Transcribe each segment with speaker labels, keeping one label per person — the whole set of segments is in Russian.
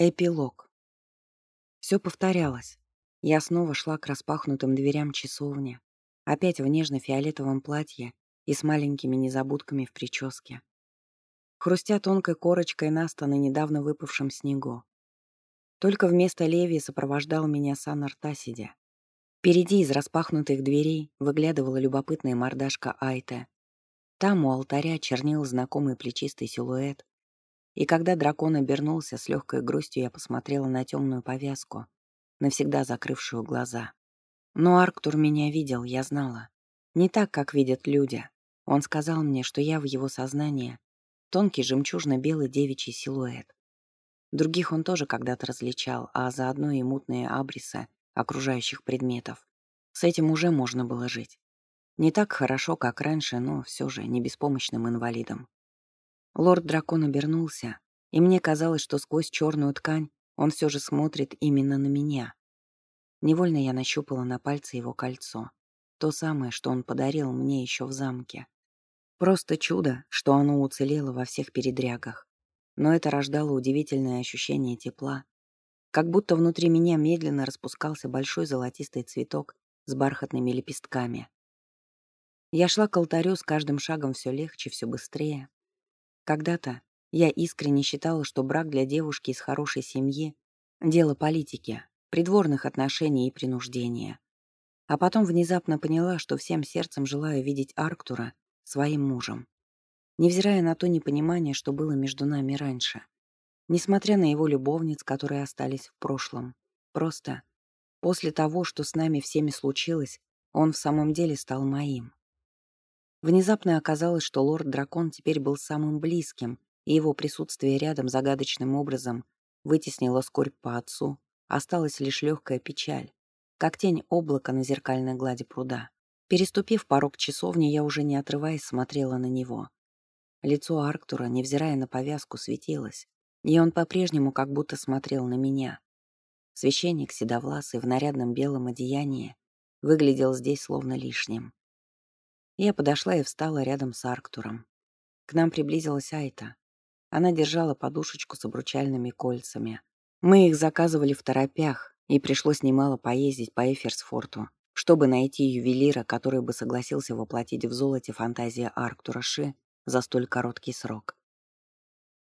Speaker 1: Эпилог. Все повторялось. Я снова шла к распахнутым дверям часовни, опять в нежно-фиолетовом платье и с маленькими незабудками в прическе. Хрустя тонкой корочкой наста на недавно выпавшем снегу. Только вместо Левии сопровождал меня сан Артасиди. Впереди из распахнутых дверей выглядывала любопытная мордашка Айте. Там у алтаря чернил знакомый плечистый силуэт, и когда дракон обернулся, с легкой грустью я посмотрела на темную повязку, навсегда закрывшую глаза. Но Арктур меня видел, я знала. Не так, как видят люди. Он сказал мне, что я в его сознании тонкий жемчужно-белый девичий силуэт. Других он тоже когда-то различал, а заодно и мутные абрисы окружающих предметов. С этим уже можно было жить. Не так хорошо, как раньше, но все же не беспомощным инвалидом. Лорд-дракон обернулся, и мне казалось, что сквозь черную ткань он все же смотрит именно на меня. Невольно я нащупала на пальце его кольцо. То самое, что он подарил мне еще в замке. Просто чудо, что оно уцелело во всех передрягах. Но это рождало удивительное ощущение тепла. Как будто внутри меня медленно распускался большой золотистый цветок с бархатными лепестками. Я шла к алтарю с каждым шагом все легче, все быстрее. Когда-то я искренне считала, что брак для девушки из хорошей семьи — дело политики, придворных отношений и принуждения. А потом внезапно поняла, что всем сердцем желаю видеть Арктура своим мужем. Невзирая на то непонимание, что было между нами раньше. Несмотря на его любовниц, которые остались в прошлом. Просто после того, что с нами всеми случилось, он в самом деле стал моим. Внезапно оказалось, что лорд-дракон теперь был самым близким, и его присутствие рядом загадочным образом вытеснило скорбь по отцу, осталась лишь легкая печаль, как тень облака на зеркальной глади пруда. Переступив порог часовни, я уже не отрываясь смотрела на него. Лицо Арктура, невзирая на повязку, светилось, и он по-прежнему как будто смотрел на меня. Священник, седовласый, в нарядном белом одеянии, выглядел здесь словно лишним. Я подошла и встала рядом с Арктуром. К нам приблизилась Айта. Она держала подушечку с обручальными кольцами. Мы их заказывали в торопях, и пришлось немало поездить по Эферсфорту, чтобы найти ювелира, который бы согласился воплотить в золоте фантазии Арктура Ши за столь короткий срок.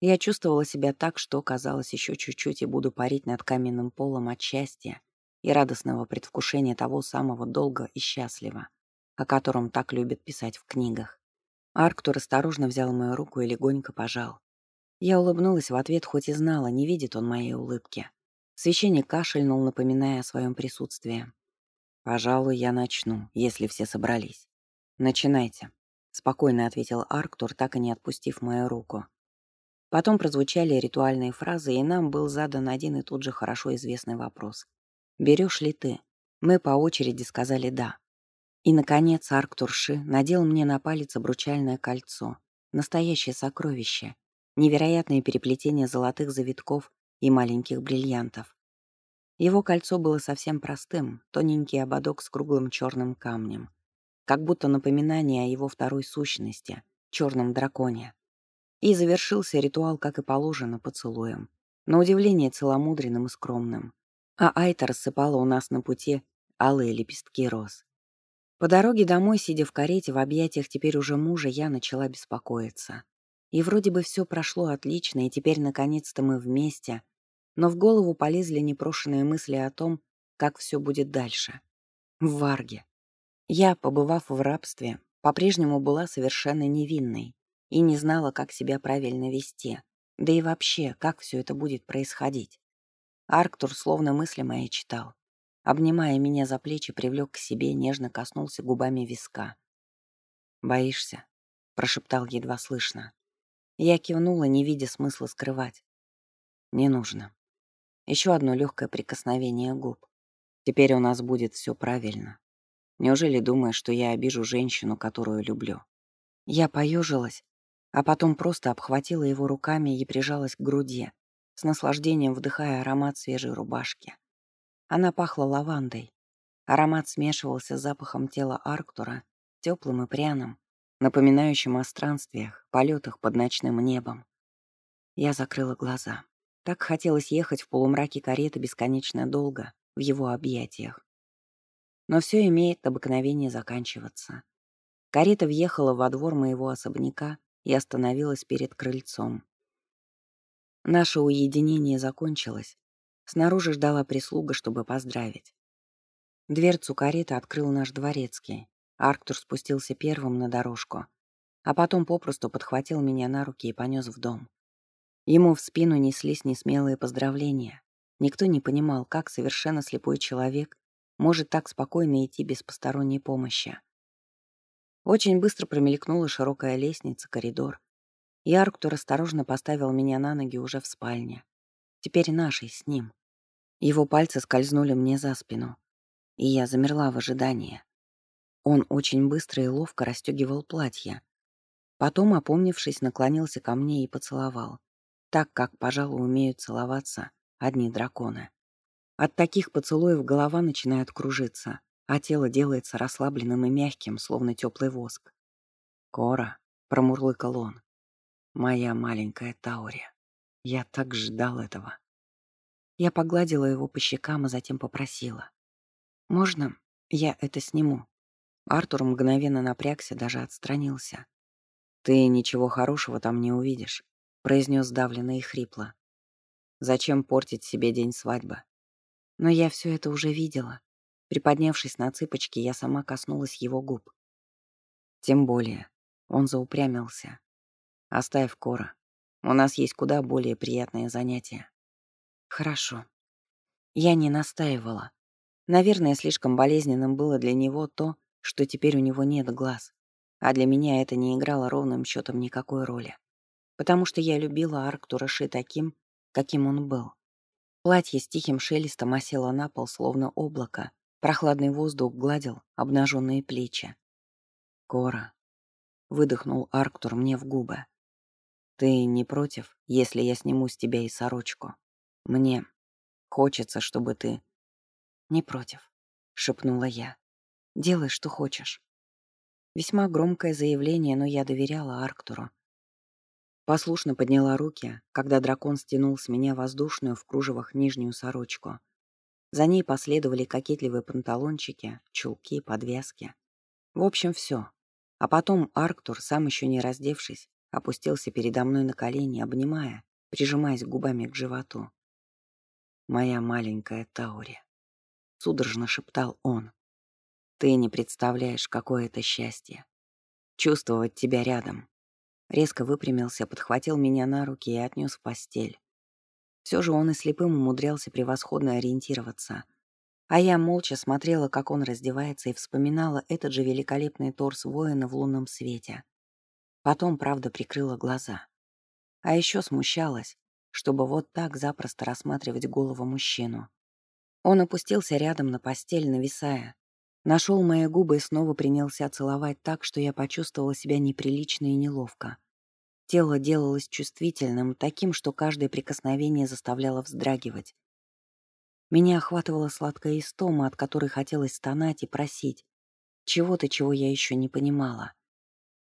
Speaker 1: Я чувствовала себя так, что, казалось, еще чуть-чуть и буду парить над каменным полом от счастья и радостного предвкушения того самого долга и счастлива, о котором так любят писать в книгах. Арктур осторожно взял мою руку и легонько пожал. Я улыбнулась в ответ, хоть и знала, не видит он моей улыбки. Священник кашельнул, напоминая о своем присутствии. «Пожалуй, я начну, если все собрались. Начинайте», — спокойно ответил Арктур, так и не отпустив мою руку. Потом прозвучали ритуальные фразы, и нам был задан один и тот же хорошо известный вопрос. «Берешь ли ты?» Мы по очереди сказали «да». И, наконец, Арктурши надел мне на палец обручальное кольцо. Настоящее сокровище. Невероятное переплетение золотых завитков и маленьких бриллиантов. Его кольцо было совсем простым, тоненький ободок с круглым черным камнем. Как будто напоминание о его второй сущности, черном драконе. И завершился ритуал, как и положено, поцелуем. На удивление целомудренным и скромным. А Айта рассыпала у нас на пути алые лепестки роз. По дороге домой, сидя в карете в объятиях теперь уже мужа, я начала беспокоиться. И вроде бы все прошло отлично, и теперь наконец-то мы вместе, но в голову полезли непрошенные мысли о том, как все будет дальше. В Варге. Я, побывав в рабстве, по-прежнему была совершенно невинной и не знала, как себя правильно вести, да и вообще, как все это будет происходить. Арктур словно мысли мои читал. Обнимая меня за плечи, привлек к себе, нежно коснулся губами виска. «Боишься?» — прошептал едва слышно. Я кивнула, не видя смысла скрывать. «Не нужно. Еще одно легкое прикосновение губ. Теперь у нас будет все правильно. Неужели думаешь, что я обижу женщину, которую люблю?» Я поежилась, а потом просто обхватила его руками и прижалась к груди, с наслаждением вдыхая аромат свежей рубашки. Она пахла лавандой. Аромат смешивался с запахом тела Арктура, теплым и пряным, напоминающим о странствиях, полетах под ночным небом. Я закрыла глаза. Так хотелось ехать в полумраке кареты бесконечно долго, в его объятиях. Но все имеет обыкновение заканчиваться. Карета въехала во двор моего особняка и остановилась перед крыльцом. Наше уединение закончилось. Снаружи ждала прислуга, чтобы поздравить. Дверцу кареты открыл наш дворецкий. Арктур спустился первым на дорожку, а потом попросту подхватил меня на руки и понес в дом. Ему в спину неслись несмелые поздравления. Никто не понимал, как совершенно слепой человек может так спокойно идти без посторонней помощи. Очень быстро промелькнула широкая лестница, коридор, и Арктур осторожно поставил меня на ноги уже в спальне. Теперь нашей с ним. Его пальцы скользнули мне за спину, и я замерла в ожидании. Он очень быстро и ловко расстегивал платье. Потом, опомнившись, наклонился ко мне и поцеловал. Так, как, пожалуй, умеют целоваться одни драконы. От таких поцелуев голова начинает кружиться, а тело делается расслабленным и мягким, словно теплый воск. «Кора», — промурлыкал он, — «моя маленькая Таури. Я так ждал этого». Я погладила его по щекам, и затем попросила. «Можно я это сниму?» Артур мгновенно напрягся, даже отстранился. «Ты ничего хорошего там не увидишь», — произнес давленно и хрипло. «Зачем портить себе день свадьбы?» Но я все это уже видела. Приподнявшись на цыпочки, я сама коснулась его губ. Тем более, он заупрямился. «Оставь Кора. У нас есть куда более приятное занятие». «Хорошо». Я не настаивала. Наверное, слишком болезненным было для него то, что теперь у него нет глаз. А для меня это не играло ровным счетом никакой роли. Потому что я любила Арктура Ши таким, каким он был. Платье с тихим шелестом осело на пол, словно облако. Прохладный воздух гладил обнаженные плечи. «Кора», — выдохнул Арктур мне в губы. «Ты не против, если я сниму с тебя и сорочку? Мне хочется, чтобы ты...» «Не против», — шепнула я. Делай, что хочешь. Весьма громкое заявление, но я доверяла Арктуру. Послушно подняла руки, когда дракон стянул с меня воздушную в кружевах нижнюю сорочку. За ней последовали кокетливые панталончики, чулки, подвязки. В общем, все. А потом Арктур, сам еще не раздевшись, опустился передо мной на колени, обнимая, прижимаясь губами к животу. «Моя маленькая Таури», — судорожно шептал он. Ты не представляешь, какое это счастье. Чувствовать тебя рядом. Резко выпрямился, подхватил меня на руки и отнес в постель. Все же он и слепым умудрялся превосходно ориентироваться. А я молча смотрела, как он раздевается, и вспоминала этот же великолепный торс воина в лунном свете. Потом, правда, прикрыла глаза. А еще смущалась, чтобы вот так запросто рассматривать голову мужчину. Он опустился рядом на постель, нависая, Нашел мои губы и снова принялся целовать так, что я почувствовала себя неприлично и неловко. Тело делалось чувствительным, таким, что каждое прикосновение заставляло вздрагивать. Меня охватывала сладкая истома, от которой хотелось стонать и просить. Чего-то, чего я еще не понимала.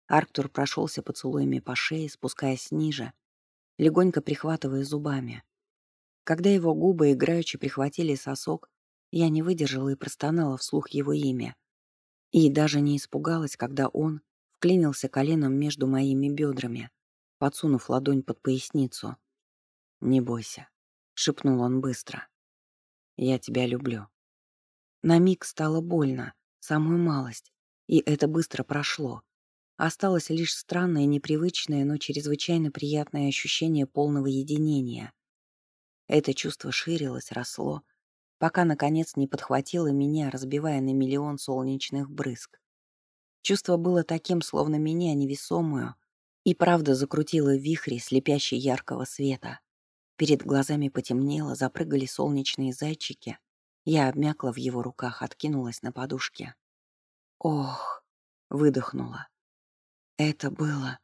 Speaker 1: Арктур прошелся поцелуями по шее, спускаясь ниже, легонько прихватывая зубами. Когда его губы играючи прихватили сосок, я не выдержала и простонала вслух его имя. И даже не испугалась, когда он вклинился коленом между моими бедрами, подсунув ладонь под поясницу. «Не бойся», — шепнул он быстро. «Я тебя люблю». На миг стало больно, самую малость, и это быстро прошло. Осталось лишь странное, непривычное, но чрезвычайно приятное ощущение полного единения. Это чувство ширилось, росло, пока, наконец, не подхватила меня, разбивая на миллион солнечных брызг. Чувство было таким, словно меня, невесомую, и правда закрутила в вихре слепящей яркого света. Перед глазами потемнело, запрыгали солнечные зайчики. Я обмякла в его руках, откинулась на подушке. «Ох!» — выдохнула. «Это было...»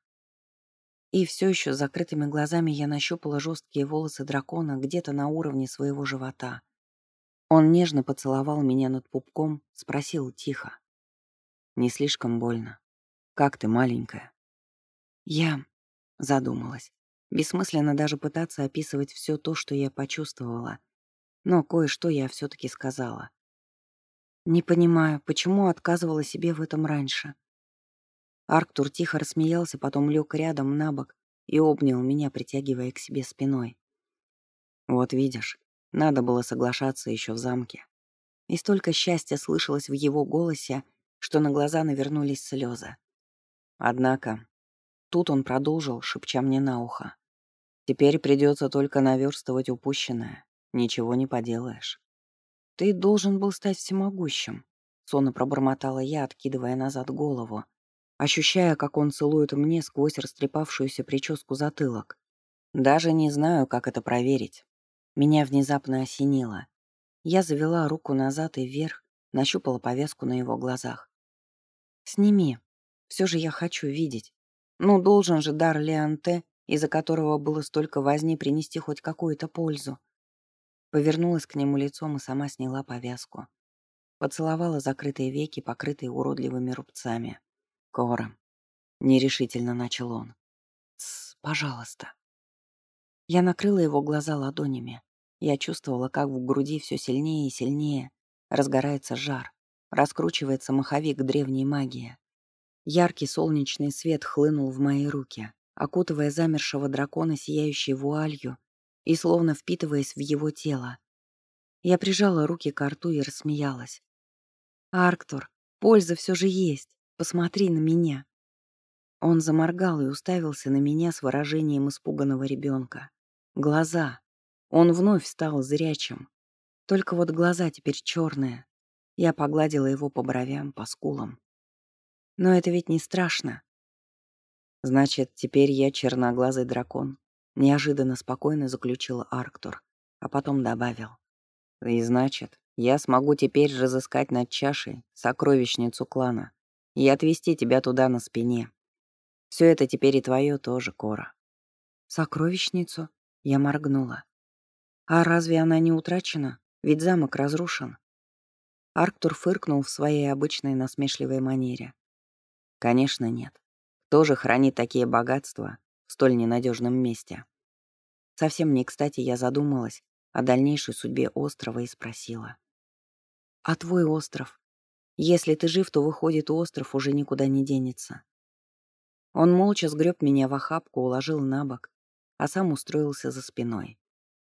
Speaker 1: И все еще с закрытыми глазами я нащупала жесткие волосы дракона где-то на уровне своего живота. Он нежно поцеловал меня над пупком, спросил тихо. «Не слишком больно. Как ты, маленькая?» Я задумалась. Бессмысленно даже пытаться описывать все то, что я почувствовала. Но кое-что я все таки сказала. Не понимаю, почему отказывала себе в этом раньше. Арктур тихо рассмеялся, потом лег рядом на бок и обнял меня, притягивая к себе спиной. Вот видишь, надо было соглашаться еще в замке. И столько счастья слышалось в его голосе, что на глаза навернулись слезы. Однако, тут он продолжил, шепча мне на ухо. Теперь придется только наверстывать упущенное. Ничего не поделаешь. Ты должен был стать всемогущим, сонно пробормотала я, откидывая назад голову, ощущая, как он целует мне сквозь растрепавшуюся прическу затылок. Даже не знаю, как это проверить. Меня внезапно осенило. Я завела руку назад и вверх, нащупала повязку на его глазах. «Сними. Все же я хочу видеть. Ну, должен же дар Леанте, из-за которого было столько возни, принести хоть какую-то пользу». Повернулась к нему лицом и сама сняла повязку. Поцеловала закрытые веки, покрытые уродливыми рубцами. «Кора», — нерешительно начал он. «Тсс, пожалуйста». Я накрыла его глаза ладонями. Я чувствовала, как в груди все сильнее и сильнее разгорается жар, раскручивается маховик древней магии. Яркий солнечный свет хлынул в мои руки, окутывая замершего дракона сияющей вуалью и словно впитываясь в его тело. Я прижала руки к рту и рассмеялась. «Арктур, польза все же есть. Посмотри на меня». Он заморгал и уставился на меня с выражением испуганного ребенка. Глаза, он вновь стал зрячим. Только вот глаза теперь черные. Я погладила его по бровям, по скулам. Но это ведь не страшно. Значит, теперь я черноглазый дракон. Неожиданно спокойно заключил Арктур, а потом добавил. И значит, я смогу теперь разыскать над чашей сокровищницу клана и отвезти тебя туда на спине. Все это теперь и твое тоже, Кора. Сокровищницу? Я моргнула. А разве она не утрачена? Ведь замок разрушен. Арктур фыркнул в своей обычной насмешливой манере. Конечно, нет. Кто же хранит такие богатства в столь ненадежном месте? Совсем не кстати я задумалась о дальнейшей судьбе острова и спросила. «А твой остров? Если ты жив, то, выходит, остров уже никуда не денется». Он молча сгреб меня в охапку, уложил на бок, а сам устроился за спиной.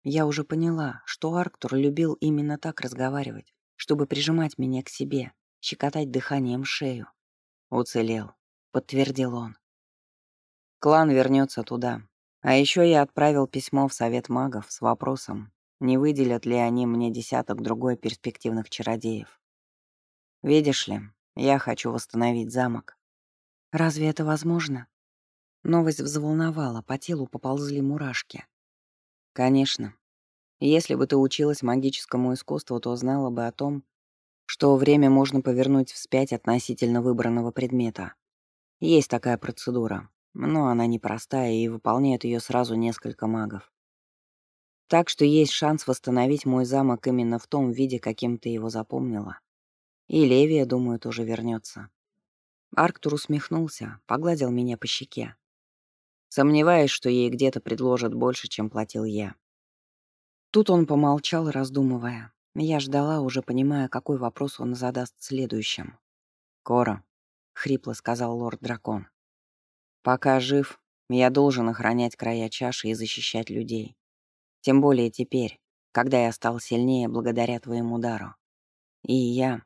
Speaker 1: Я уже поняла, что Арктур любил именно так разговаривать, чтобы прижимать меня к себе, щекотать дыханием шею. «Уцелел», — подтвердил он. «Клан вернется туда. А еще я отправил письмо в Совет магов с вопросом, не выделят ли они мне десяток другой перспективных чародеев. Видишь ли, я хочу восстановить замок. Разве это возможно? Новость взволновала, по телу поползли мурашки. Конечно. Если бы ты училась магическому искусству, то знала бы о том, что время можно повернуть вспять относительно выбранного предмета. Есть такая процедура, но она непростая, и выполняют ее сразу несколько магов. Так что есть шанс восстановить мой замок именно в том виде, каким ты его запомнила. И Левия, думаю, тоже вернется. Арктур усмехнулся, погладил меня по щеке. Сомневаюсь, что ей где-то предложат больше, чем платил я. Тут он помолчал, раздумывая. Я ждала, уже понимая, какой вопрос он задаст следующим. «Кора», — хрипло сказал лорд-дракон, — «пока жив, я должен охранять края чаши и защищать людей. Тем более теперь, когда я стал сильнее благодаря твоему дару. И я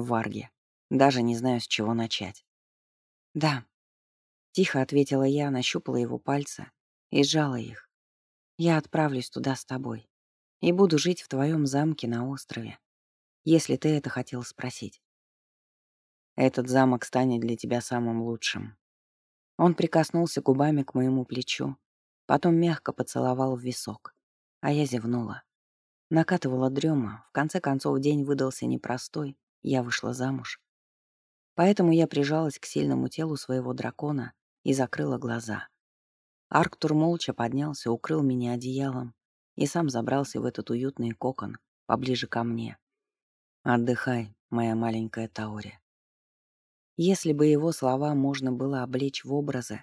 Speaker 1: Варге. Даже не знаю, с чего начать». «Да», Тихо ответила я, нащупала его пальцы и сжала их. Я отправлюсь туда с тобой и буду жить в твоем замке на острове, если ты это хотел спросить. Этот замок станет для тебя самым лучшим. Он прикоснулся губами к моему плечу, потом мягко поцеловал в висок, а я зевнула. Накатывала дрема, в конце концов день выдался непростой, я вышла замуж. Поэтому я прижалась к сильному телу своего дракона и закрыла глаза. Арктур молча поднялся, укрыл меня одеялом и сам забрался в этот уютный кокон поближе ко мне. «Отдыхай, моя маленькая Таори». Если бы его слова можно было облечь в образы,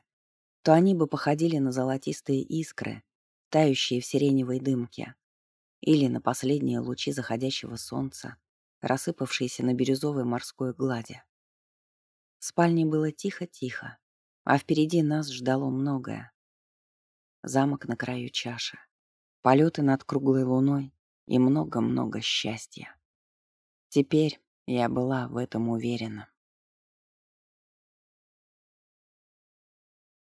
Speaker 1: то они бы походили на золотистые искры, тающие в сиреневой дымке, или на последние лучи заходящего солнца, рассыпавшиеся на бирюзовой морской глади. В спальне было тихо-тихо, а впереди нас ждало многое. Замок на краю чаши, полеты над круглой луной и много-много счастья. Теперь я была в этом уверена.